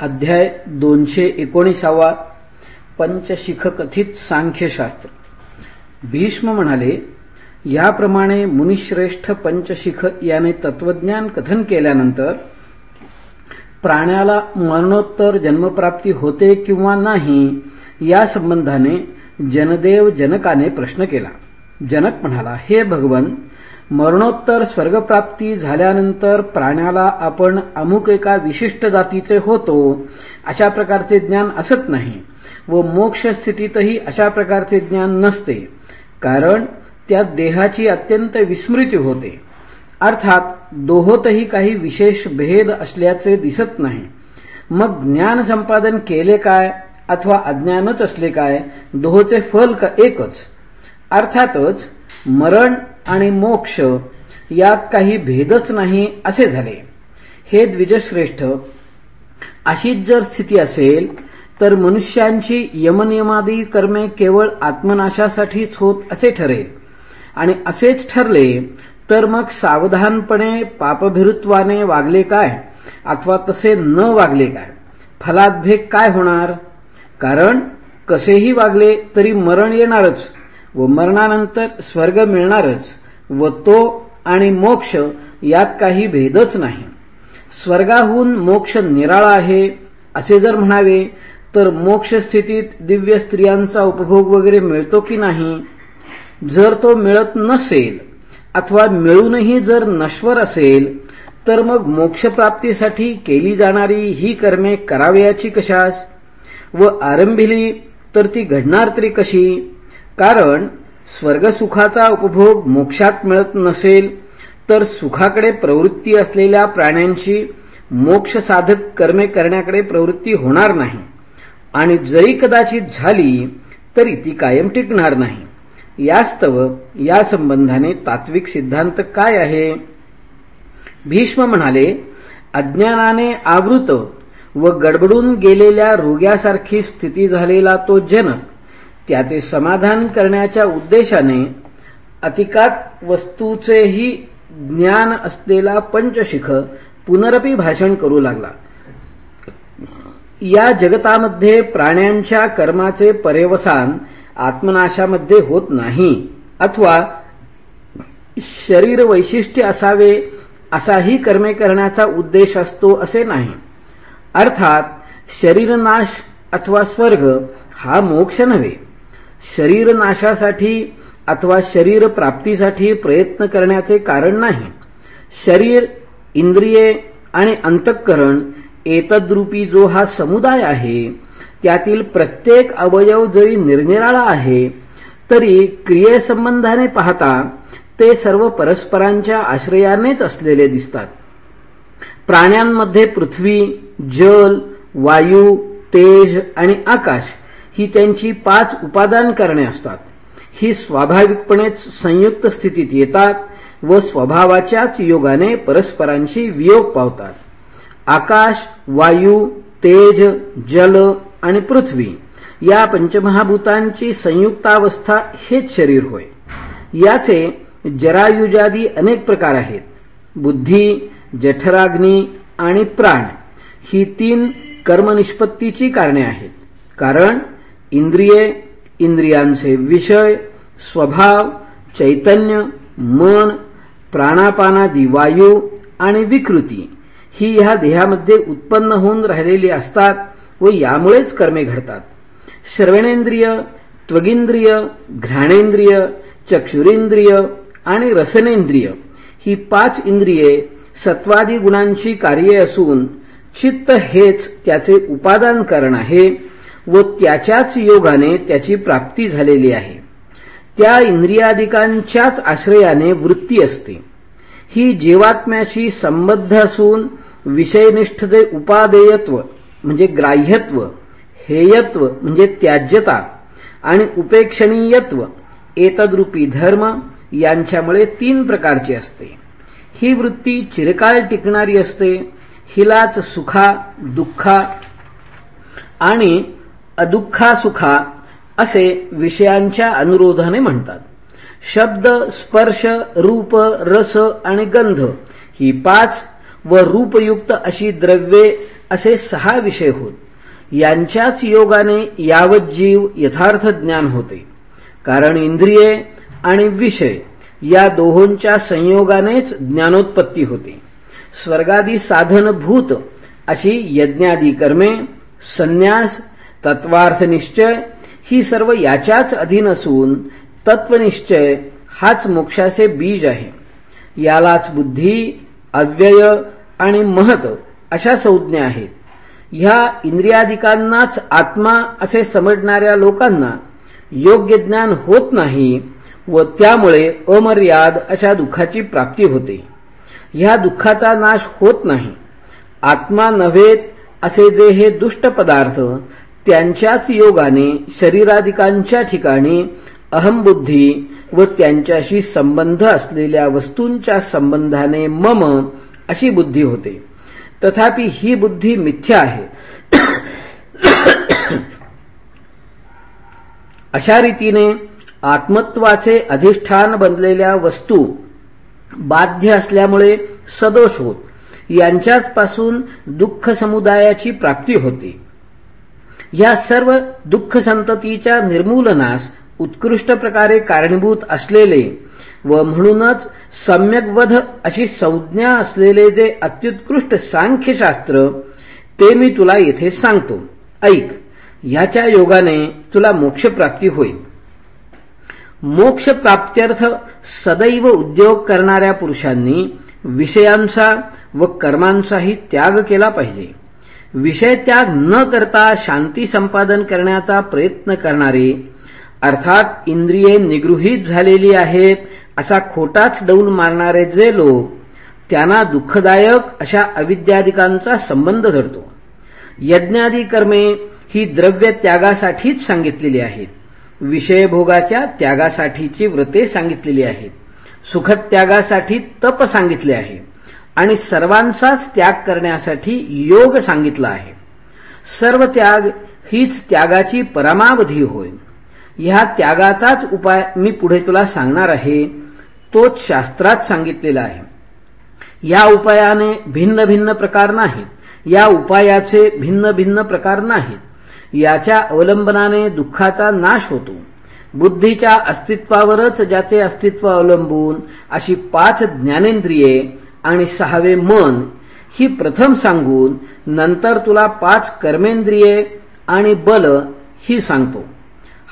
अध्याय दोनशे एकोणीसावा पंचशिख कथित सांख्यशास्त्र. भीष्म म्हणाले याप्रमाणे मुनिश्रेष्ठ पंचशिख याने तत्वज्ञान कथन केल्यानंतर प्राण्याला मरणोत्तर जन्मप्राप्ती होते किंवा नाही या संबंधाने जनदेव जनकाने प्रश्न केला. जनक म्हणाला हे भगवन मरणोत्तर स्वर्गप्राप्ती झाल्यानंतर प्राण्याला आपण अमुक एका विशिष्ट जातीचे होतो अशा प्रकारचे ज्ञान असत नाही व मोक्ष स्थितीतही अशा प्रकारचे ज्ञान नसते कारण त्या देहाची अत्यंत विस्मृती होते. अर्थात दोहोतही काही विशेष भेद असल्याचे दिसत नाही. मग ज्ञान संपादन केले काय अथवा अज्ञानच असले काय दोहोचे फल एकच. अर्थातच मरण आणि मोक्ष यात काही भेदच नाही असे झाले. हे द्विजश्रेष्ठ अशीच जर स्थिती असेल तर मनुष्यांची यमनियमादी कर्मे केवळ आत्मनाशासाठीच होत असे ठरेल. आणि असेच ठरले तर मग सावधानपणे पापभिरुत्वाने वागले काय? अथवा तसे न वागले काय? फलाद्भेग काय होणार? कारण कसेही वागले तरी मरण येणारच. व मरणानंतर स्वर्ग मिळणारच व तो आणि मोक्ष यात काही भेदच नाही. स्वर्गाहून मोक्ष निराळा आहे असे जर म्हणावे तर मोक्ष स्थितीत दिव्य स्त्रियांचा उपभोग वगैरे मिळतो की नाही? जर तो मिळत नसेल अथवा मिळूनही जर नश्वर असेल तर मग मोक्षप्राप्तीसाठी केली जाणारी ही कर्मे करावयाची कशास? व आरंभिली तर ती घडणार तरी कशी? कारण स्वर्गसुखाचा उपभोग मोक्षात मिळत नसेल तर सुखाकडे प्रवृत्ती असलेल्या प्राण्यांची मोक्ष साधक कर्मे करण्याकडे प्रवृत्ती होणार नाही. आणि जरी कदाचित झाली तरी ती कायम टिकणार नाही. यास्तव या संबंधाने तात्विक सिद्धांत काय आहे? भीष्म म्हणाले अज्ञानाने आवृत व गडबडून गेलेल्या रोग्यासारखी स्थिती झालेला तो जनक त्याचे समाधान करण्याच्या उद्देशाने अतिकात वस्तूचेही ज्ञान असलेला पंचशिख पुनरपी भाषण करू लागला. या जगतामध्ये प्राण्यांच्या कर्माचे पर्यवसान आत्मनाशामध्ये होत नाही अथवा शरीर वैशिष्ट्य असावे असाही कर्मे करण्याचा उद्देश असतो असे नाही. अर्थात शरीरनाश अथवा स्वर्ग हा मोक्ष नव्हे. शरीर नाशासाठी अथवा शरीर प्राप्तीसाठी प्रयत्न करण्याचे कारण नाही. शरीर इंद्रिये आणि अंतःकरण एतद्रूपी जो हा समुदाय आहे त्यातील प्रत्येक अवयव जरी निरनिराळा आहे तरी क्रियेसंबंधाने पाहता ते सर्व परस्परांच्या आश्रयानेच असलेले दिसतात. प्राण्यांमध्ये पृथ्वी जल वायू तेज आणि आकाश ही त्यांची पाच उपादान करणे असतात. ही स्वाभाविकपणेच संयुक्त स्थितीत येतात व स्वभावाच्याच योगाने परस्परांशी वियोग पावतात. आकाश वायू तेज जल आणि पृथ्वी या पंचमहाभूतांची संयुक्तावस्था हेच शरीर होय. याचे जरायुजादी अनेक प्रकार आहेत. बुद्धी जठराग्नी आणि प्राण ही तीन कर्मनिष्पत्तीची कारणे आहेत. कारण इंद्रिये इंद्रियांचे विषय स्वभाव चैतन्य मन प्राणापानादी वायू आणि विकृती ही ह्या देहामध्ये उत्पन्न होऊन राहिलेली असतात व यामुळेच कर्मे घडतात. श्रवणेंद्रिय त्वगिंद्रिय घ्राणेंद्रिय चक्षुरेंद्रिय आणि रसनेंद्रिय ही पाच इंद्रिये सत्वादी गुणांची कार्ये असून चित्त हेच त्याचे उपादान कारण आहे. व त्याच्याच योगाने त्याची प्राप्ती झालेली आहे. त्या इंद्रियादिकांच्याच आश्रयाने वृत्ती असते. ही जीवात्म्याशी संबद्ध असून विषयनिष्ठ जे उपादेयत्व म्हणजे ग्राह्यत्व हेयत्व म्हणजे त्याज्यता आणि उपेक्षणीयत्व एतद्रूपी धर्म यांच्यामुळे तीन प्रकारची असते. ही वृत्ती चिरकाळ टिकणारी असते. हिलाच सुखा दुःखा आणि अदुःखा सुखा असे विषयांच्या अनुरोधाने म्हणतात. शब्द स्पर्श रूप रस आणि गंध ही पाच व रूपयुक्त अशी द्रव्ये असे सहा विषय होत. यांच्याच योगाने यावत जीव यथार्थ ज्ञान होते. कारण इंद्रिये आणि विषय या दोहोंच्या संयोगानेच ज्ञानोत्पत्ती होते. स्वर्गादी साधनभूत अशी यज्ञादी कर्मे संन्यास तत्वार्थ निश्चय ही सर्व याच्याच अधीन असून तत्वनिश्चय हाच मोक्षाचे बीज आहे. यालाच बुद्धी अव्यय आणि महत अशा संज्ञा आहेत. ह्या इंद्रियादिकांनाच आत्मा असे समजणाऱ्या लोकांना योग्य ज्ञान होत नाही व त्यामुळे अमर्याद अशा दुःखाची प्राप्ती होते. ह्या दुःखाचा नाश होत नाही. आत्मा नव्हेत असे जे हे दुष्ट पदार्थ त्यांच्याच योगाने शरीराधिकांच्या ठिकाणी अहमबुद्धी व त्यांच्याशी संबंध असलेल्या वस्तूंच्या संबंधाने मम अशी बुद्धी होते. तथापि ही बुद्धी मिथ्या आहे. अशा रीतीने आत्मत्वाचे अधिष्ठान बनलेल्या वस्तू बाध्य असल्यामुळे सदोष होत. यांच्याच पासून दुःख समुदायाची प्राप्ती होती. या सर्व दुःख संततीच्या निर्मूलनास उत्कृष्ट प्रकारे कारणीभूत असलेले व म्हणूनच सम्यकवध अशी संज्ञा असलेले जे अत्युत्कृष्ट सांख्यशास्त्र ते मी तुला येथे सांगतो. ऐक ह्याच्या योगाने तुला मोक्षप्राप्ती होईल. मोक्षप्राप्त्यर्थ सदैव उद्योग करणाऱ्या पुरुषांनी विषयांचा व कर्मांचाही त्याग केला पाहिजे. विषय त्याग न करता शांती संपादन करण्याचा प्रयत्न करणारे अर्थात इंद्रिये निगृहीत झालेली आहेत असा खोटाच डौल मारणारे जे लोक त्यांना दुःखदायक अशा अविद्याधिकांचा संबंध धरतो. यज्ञादी कर्मे ही द्रव्य त्यागासाठीच सांगितलेली आहेत. विषयभोगाच्या त्यागासाठीची व्रते सांगितलेली आहेत. सुखत्यागासाठी तप सांगितले आहे. आणि सर्वांचाच त्याग करण्यासाठी योग सांगितला आहे. सर्व त्याग हीच त्यागाची परमावधी होय. ह्या त्यागाचाच उपाय मी पुढे तुला सांगणार आहे तोच शास्त्रात सांगितलेला आहे. या उपायाने भिन्न भिन्न प्रकार नाहीत. या उपायाचे भिन्न भिन्न प्रकार नाहीत. याच्या अवलंबनाने दुःखाचा नाश होतो. बुद्धीच्या अस्तित्वावरच ज्याचे अस्तित्व अवलंबून अशी पाच ज्ञानेंद्रिये आणि सहावे मन. ही प्रथम सांगून नंतर तुला पाच कर्मेंद्रिये आणि बल ही सांगतो.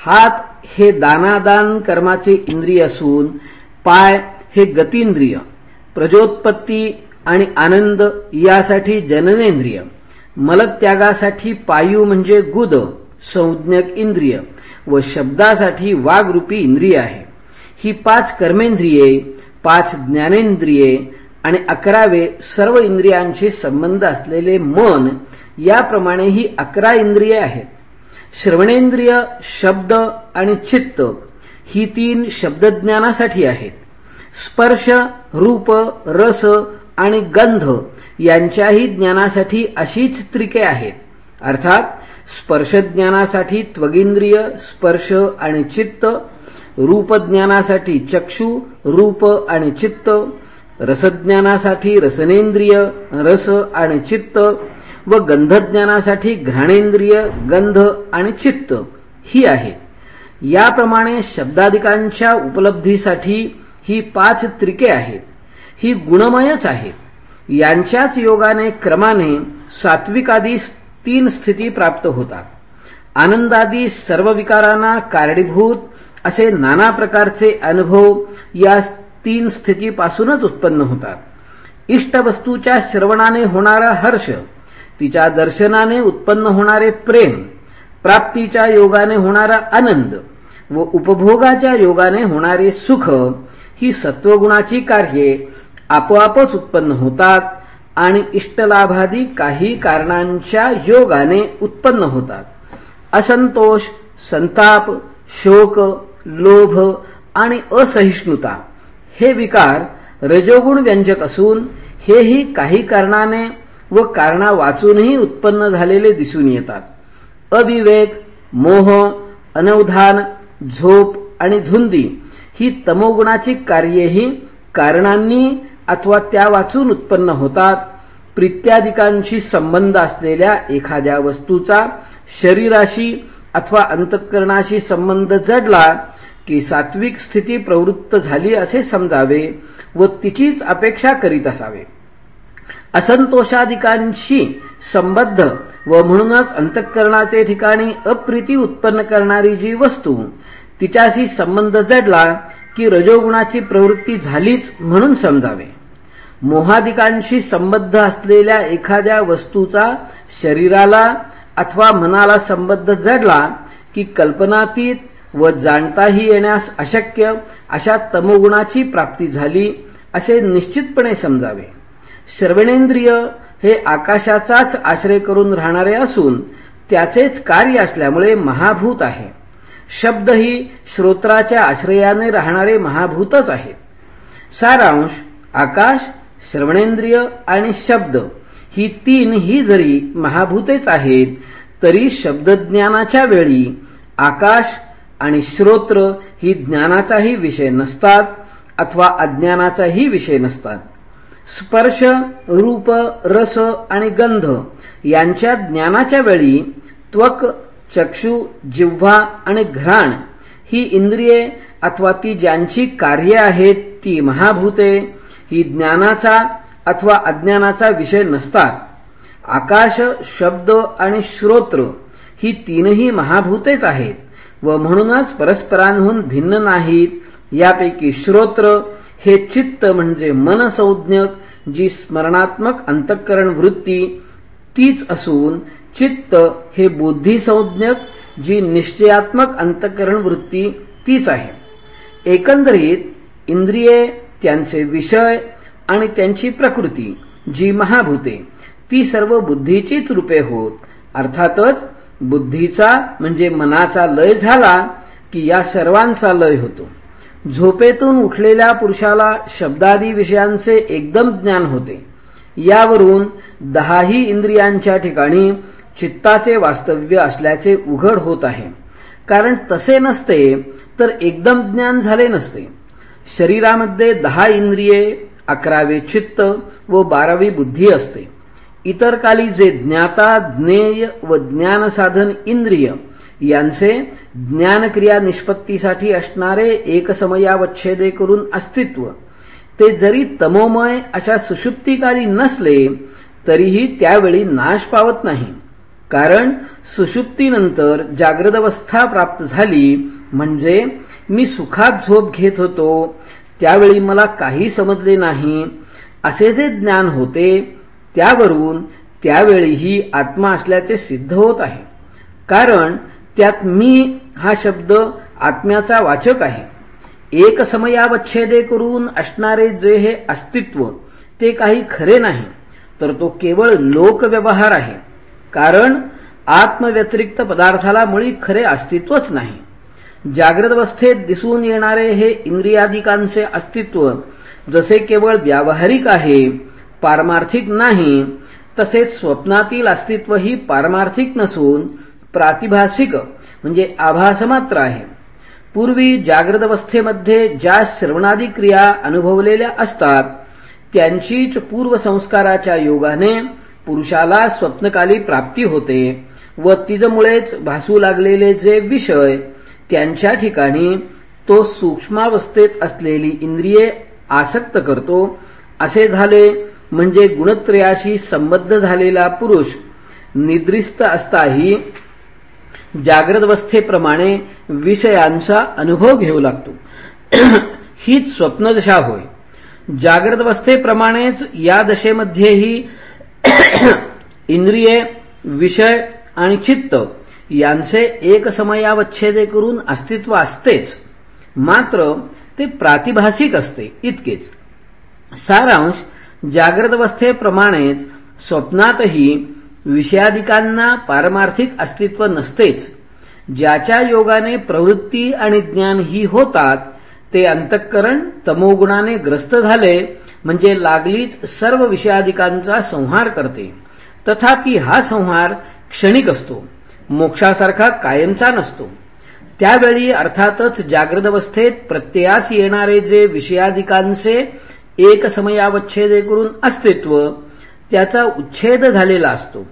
हात हे दानादान कर्माचे इंद्रिय असून पाय हे गतींद्रिय. प्रजोत्पत्ती आणि आनंद यासाठी जननेंद्रिय. मलत्यागासाठी पायू म्हणजे गुद संज्ञक इंद्रिय व शब्दासाठी वाघरूपी इंद्रिय आहे. ही पाच कर्मेंद्रिये पाच ज्ञानेंद्रिये आणि अकरावे सर्व इंद्रियांशी संबंध असलेले मन याप्रमाणे ही अकरा इंद्रिये आहेत. श्रवणेंद्रिय शब्द आणि चित्त ही तीन शब्दज्ञानासाठी आहेत. स्पर्श रूप रस आणि गंध यांच्याही ज्ञानासाठी अशीच त्रिके आहेत. अर्थात स्पर्शज्ञानासाठी त्वगिंद्रिय स्पर्श आणि चित्त रूपज्ञानासाठी चक्षु रूप आणि चित्त रसज्ञानासाठी रसनेंद्रिय रस आणि चित्त व गंधज्ञानासाठी घ्राणेंद्रिय गंध आणि चित्त ही आहे. याप्रमाणे शब्दाधिकांच्या उपलब्धीसाठी ही पाच त्रिके आहेत. ही गुणमयच आहेत यांच्याच योगाने क्रमाने सात्विकादी तीन स्थिती प्राप्त होतात. आनंदादी सर्व विकारांना कारणीभूत असे नाना प्रकारचे अनुभव या तीन स्थितीपासूनच उत्पन्न होतात. इष्टवस्तूच्या श्रवणाने होणारा हर्ष तिच्या दर्शनाने उत्पन्न होणारे प्रेम प्राप्तीच्या योगाने होणारा आनंद व उपभोगाच्या योगाने होणारे सुख ही सत्वगुणाची कार्ये आपोआपच उत्पन्न होतात आणि इष्टलाभादी काही कारणांच्या योगाने उत्पन्न होतात. असंतोष संताप शोक लोभ आणि असहिष्णुता हे विकार रजोगुण व्यंजक असून हेही काही कारणाने व कारणा वाचूनही उत्पन्न झालेले दिसून येतात. अविवेक मोह अनवधान झोप आणि धुंदी ही तमोगुणाची कार्येही कारणांनी अथवा त्या वाचून उत्पन्न होतात. प्रित्यादिकांशी संबंध असलेल्या एखाद्या वस्तूचा शरीराशी अथवा अंतःकरणाशी संबंध जडला की सात्विक स्थिती प्रवृत्त झाली असे समजावे व तिचीच अपेक्षा करीत असावे. असंतोषाधिकांशी संबद्ध व म्हणूनच अंतःकरणाचे ठिकाणी अप्रिती उत्पन्न करणारी जी वस्तू तिच्याशी संबंध जडला की रजोगुणाची प्रवृत्ती झालीच म्हणून समजावे. मोहादिकांशी संबद्ध असलेल्या एखाद्या वस्तूचा शरीराला अथवा मनाला संबद्ध जडला की कल्पनातीत व जाणताही येण्यास अशक्य अशा तमोगुणाची प्राप्ती झाली असे निश्चितपणे समजावे. श्रवणेंद्रिय हे आकाशाचाच आश्रय करून राहणारे असून त्याचेच कार्य असल्यामुळे महाभूत आहे. शब्द ही श्रोत्राच्या आश्रयाने राहणारे महाभूतच आहेत सारांश आकाश श्रवणेंद्रिय आणि शब्द ही तीन ही जरी महाभूतेच आहेत तरी शब्दज्ञानाच्या वेळी आकाश आणि श्रोत्र ही ज्ञानाचाही विषय नसतात अथवा अज्ञानाचाही विषय नसतात. स्पर्श रूप रस आणि गंध यांच्या ज्ञानाच्या वेळी त्वक चक्षु जिव्हा आणि घ्राण ही इंद्रिये अथवा ती ज्यांची कार्ये आहेत ती महाभूते ही ज्ञानाचा अथवा अज्ञानाचा विषय नसतात. आकाश शब्द आणि श्रोत्र ही तीनही महाभूतेच आहेत. व म्हणूनच परस्परांहून भिन्न नाहीत. यापैकी श्रोत्र हे चित्त म्हणजे मनसंज्ञक जी स्मरणात्मक अंतःकरण वृत्ती तीच असून चित्त हे बुद्धिसंज्ञक जी निश्चयात्मक अंतःकरण वृत्ती तीच आहे. एकंदरीत इंद्रिये त्यांचे विषय आणि त्यांची प्रकृती जी महाभूते ती सर्व बुद्धीचीच रूपे होत. अर्थातच बुद्धीचा म्हणजे मनाचा लय झाला की या सर्वांचा लय होतो. झोपेतून उठलेल्या पुरुषाला शब्दादी विषयांचे एकदम ज्ञान होते. यावरून दहाही इंद्रियांच्या ठिकाणी चित्ताचे वास्तव्य असल्याचे उघड होत आहे. कारण तसे नसते तर एकदम ज्ञान झाले नसते. शरीरामध्ये दहा इंद्रिये अकरावे चित्त व बारावी बुद्धी असते. इतर काली जे ज्ञाता ज्ञेय व ज्ञानसाधन इंद्रिय यांचे ज्ञानक्रिया निष्पत्तीसाठी असणारे एकसमयावच्छेदे करून अस्तित्व ते जरी तमोमय अशा सुषुप्तिकाली नसले तरीही त्यावेळी नाश पावत नाही. कारण सुषुप्तीनंतर जाग्रदवस्था प्राप्त झाली म्हणजे मी सुखात झोप घेत होतो त्यावेळी मला काही समजले नाही असे जे ज्ञान होते त्यावरून त्यावेळीही आत्मा असल्याचे सिद्ध होत आहे. कारण त्यात मी हा शब्द आत्म्याचा वाचक आहे. एक समयावच्छेदे करून असणारे जे हे अस्तित्व ते काही खरे नाही तर तो केवळ लोकव्यवहार आहे. कारण आत्मव्यतिरिक्त पदार्थाला मुळी खरे अस्तित्वच नाही. जाग्रतवस्थेत अवस्थेत दिसून येणारे हे इंद्रियादिकांचे अस्तित्व जसे केवळ व्यावहारिक आहे पारमार्थिक नाही तसेच स्वप्नातील अस्तित्वही पारमार्थिक नसून प्रातिभासिक म्हणजे आभासमात्र आहे. पूर्वी जाग्रद अवस्थेमध्ये ज्या श्रवणादी क्रिया अनुभवलेल्या असतात त्यांचीच पूर्वसंस्काराच्या योगाने पुरुषाला स्वप्नकाली प्राप्ती होते व तिजमुळेच भासू लागलेले जे विषय त्यांच्या ठिकाणी तो सूक्ष्मावस्थेत असलेली इंद्रिये आसक्त करतो असे झाले म्हणजे गुणत्रयाशी संबद्ध झालेला पुरुष निद्रिस्त असताही जाग्रतवस्थेप्रमाणे विषयांचा अनुभव घेऊ लागतो. हीच स्वप्नदशा होय. जाग्रतवस्थेप्रमाणेच या दशेमध्येही इंद्रिये विषय आणि चित्त यांचे एकसमयावच्छेदे करून अस्तित्व असतेच. मात्र ते प्रातिभासिक असते इतकेच. सारांश जाग्रत अवस्थेप्रमाणेच स्वप्नातही विषयाधिकांना पारमार्थिक अस्तित्व नसतेच. ज्याच्या योगाने प्रवृत्ती आणि ज्ञान ही होतात ते अंतःकरण तमोगुणाने ग्रस्त झाले म्हणजे लागलीच सर्व विषयाधिकांचा संहार करते. तथापि हा संहार क्षणिक असतो मोक्षासारखा कायमचा नसतो. त्यावेळी अर्थातच जागृत अवस्थेत प्रत्ययास येणारे जे विषयाधिकांचे एक समयावच्छेदे करून अस्तित्व त्याचा उच्छेद झालेला असतो.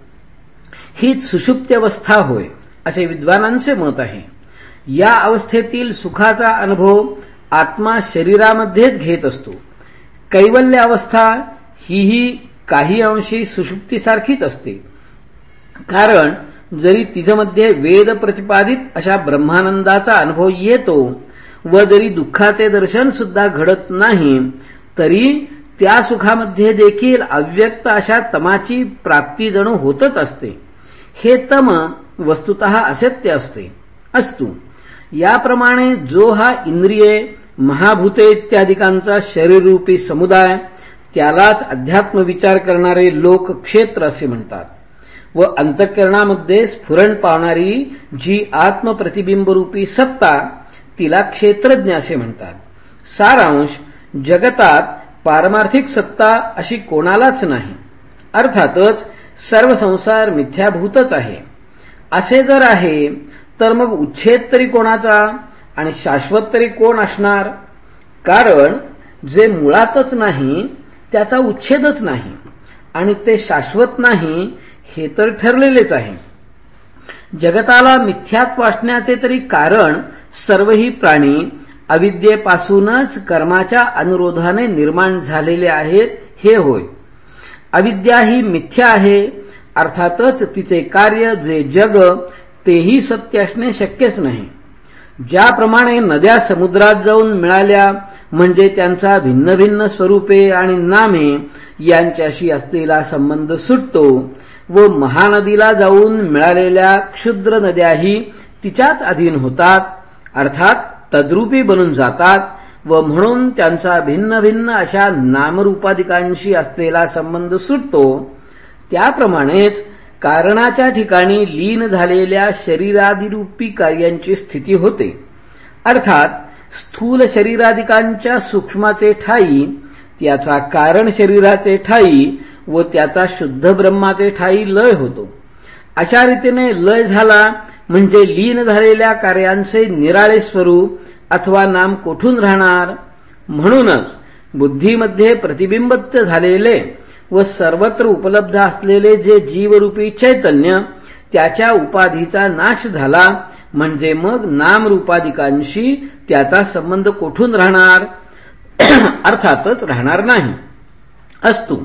हीच सुषुप्त्यवस्था होय असे विद्वानांचे मत आहे. या अवस्थेतील सुखाचा अनुभव आत्मा शरीरामध्येच घेत असतो. कैवल्य अवस्था हीही काही अंशी सुषुप्तीसारखीच असते. कारण जरी तिच्यामध्ये वेद प्रतिपादित अशा ब्रह्मानंदाचा अनुभव येतो व जरी दुःखाचे दर्शन सुद्धा घडत नाही तरी त्या सुखामध्ये देखील अव्यक्त अशा तमाची प्राप्ती जणू होतच असते. हे तम वस्तुत असत्य असते. असतो. याप्रमाणे जो हा इंद्रिये महाभूते इत्यादिकांचा शरीररूपी समुदाय त्यालाच अध्यात्म विचार करणारे लोक क्षेत्र असे म्हणतात. व अंतःकरणामध्ये स्फुरण पावणारी जी आत्मप्रतिबिंबरूपी सत्ता तिला क्षेत्रज्ञ असे म्हणतात. सारांश जगतात पारमार्थिक सत्ता अशी कोणालाच नाही. अर्थातच सर्व संसार मिथ्याभूतच आहे. असे जर आहे तर मग उच्छेद तरी कोणाचा आणि शाश्वत तरी कोण असणार? कारण जे मुळातच नाही त्याचा उच्छेदच नाही. आणि ते शाश्वत नाही हे तर ठरलेलेच आहे. जगताला मिथ्यात वाचण्याचे तरी कारण सर्वही प्राणी अविद्येपासूनच कर्माच्या अनुरोधाने निर्माण झालेले आहेत हे होय. अविद्या ही मिथ्या आहे अर्थातच तिचे कार्य जे जग तेही सत्य असणे शक्यच नाही. ज्याप्रमाणे नद्या समुद्रात जाऊन मिळाल्या म्हणजे त्यांचा भिन्न भिन्न स्वरूपे आणि नामे यांच्याशी असलेला संबंध सुटतो व महानदीला जाऊन मिळालेल्या क्षुद्र नद्याही तिच्याच अधीन होतात अर्थात तद्रूपी बनून जातात व म्हणून त्यांचा भिन्न भिन्न अशा नामरूपाधिकांशी असलेला संबंध सुटतो. त्याप्रमाणेच कारणाच्या ठिकाणी लीन झालेल्या शरीरादिरूपी कार्यांची स्थिती होते. अर्थात स्थूल शरीराधिकांच्या सूक्ष्माचे ठाई त्याचा कारण शरीराचे ठाई व त्याचा शुद्ध ब्रह्माचे ठाई लय होतो. अशा रीतीने लय झाला म्हणजे लीन झालेल्या कार्यांचे निराळे स्वरूप अथवा नाम कोठून राहणार? म्हणूनच बुद्धीमध्ये प्रतिबिंबत झालेले व सर्वत्र उपलब्ध असलेले जे जीवरूपी चैतन्य त्याच्या उपाधीचा नाश झाला म्हणजे मग नामरूपाधिकांशी त्याचा संबंध कोठून राहणार? अर्थातच राहणार नाही. असतो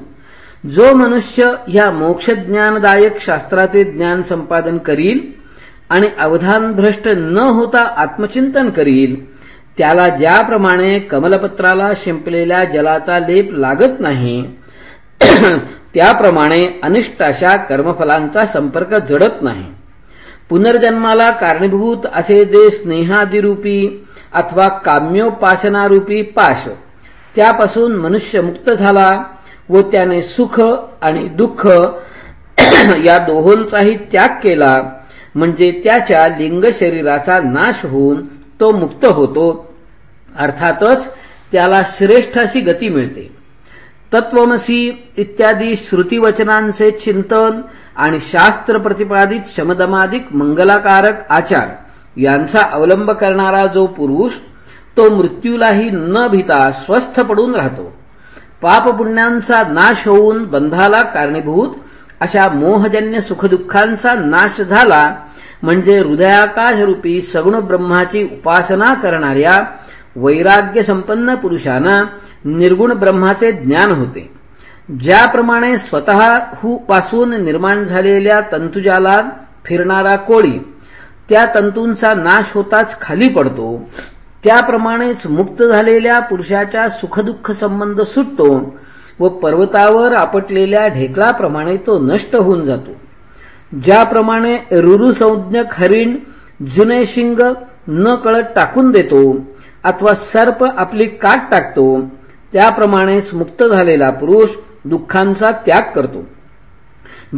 जो मनुष्य या मोक्षज्ञानदायक शास्त्राचे ज्ञान संपादन करील आणि अवधान भ्रष्ट न होता आत्मचिंतन करील. त्याला ज्याप्रमाणे कमलपत्राला शिंपलेल्या जलाचा लेप लागत नाही त्याप्रमाणे अनिष्ट अशा कर्मफलांचा संपर्क जडत नाही. पुनर्जन्माला कारणीभूत असे जे स्नेहादिरूपी अथवा काम्योपासनारूपी पाश त्यापासून मनुष्य मुक्त झाला व त्याने सुख आणि दुःख या दोहोंचाही त्याग केला. म्हणजे त्याच्या लिंग शरीराचा नाश होऊन तो मुक्त होतो. अर्थातच त्याला श्रेष्ठ अशी गती मिळते. तत्वमसी इत्यादी श्रुतीवचनांचे चिंतन आणि शास्त्र प्रतिपादित शमदमादिक मंगलाकारक आचार यांचा अवलंब करणारा जो पुरुष तो मृत्यूलाही न भीता स्वस्थ पडून राहतो. पापपुण्यांचा नाश होऊन बंधाला कारणीभूत अशा मोहजन्य सुखदुःखांचा नाश झाला म्हणजे हृदयाकाशरूपी सगुण ब्रह्माची उपासना करणाऱ्या वैराग्य संपन्न पुरुषांना निर्गुण ब्रह्माचे ज्ञान होते. ज्याप्रमाणे स्वतःपासून निर्माण झालेल्या तंतुजालात फिरणारा कोळी त्या तंतूंचा नाश होताच खाली पडतो. त्याप्रमाणेच मुक्त झालेल्या पुरुषाच्या सुखदुःख संबंध सुटतो. व पर्वतावर आपटलेल्या ढेकळाप्रमाणे तो नष्ट होऊन जातो. ज्याप्रमाणे रुरुसंज्ञक हरिण जुने शिंग न कळत टाकून देतो अथवा सर्प आपली काट टाकतो त्याप्रमाणेच मुक्त झालेला पुरुष दुःखांचा त्याग करतो.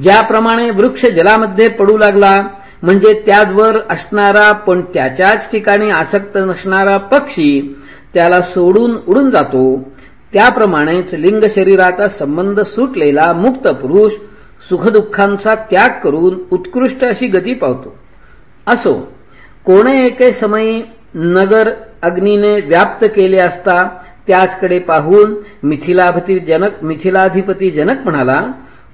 ज्याप्रमाणे वृक्ष जलामध्ये पडू लागला म्हणजे त्याचवर असणारा पण त्याच्याच ठिकाणी आसक्त नसणारा पक्षी त्याला सोडून उडून जातो त्याप्रमाणेच लिंग शरीराचा संबंध सुटलेला मुक्त पुरुष सुखदुःखांचा त्याग करून उत्कृष्ट अशी गती पावतो. असो कोणे एके समयी नगर अग्नीने व्याप्त केले असता त्याचकडे पाहून मिथिलाधिपती जनक मिथिलाधिपती जनक म्हणाला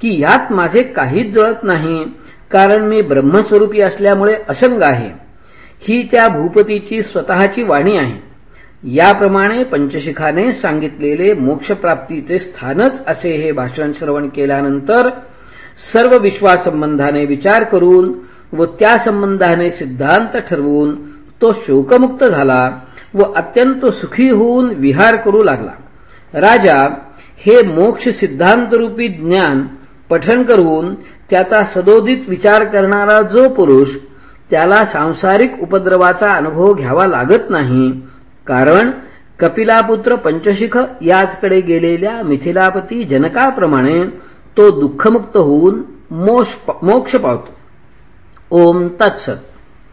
की यात माझे काहीच जळत नाही कारण मी ब्रह्मस्वरूपी असल्यामुळे असंग आहे. ही त्या भूपतीची स्वतःची वाणी आहे. याप्रमाणे पंचशिखाने सांगितलेले मोक्षप्राप्तीचे स्थानच असे हे भाषण श्रवण केल्यानंतर सर्व विश्वासंबंधाने विचार करून व त्या संबंधाने सिद्धांत ठरवून तो शोकमुक्त झाला व अत्यंत सुखी होऊन विहार करू लागला. राजा हे मोक्ष सिद्धांतरूपी ज्ञान पठण करून त्याचा सदोदित विचार करणारा जो पुरुष त्याला सांसारिक उपद्रवाचा अनुभव घ्यावा लागत नाही कारण कपिलापुत्र पंचशिख याचकडे गेलेल्या मिथिलापती जनकाप्रमाणे तो दुःखमुक्त होऊन मोक्ष पावतो. ओम तत्सत.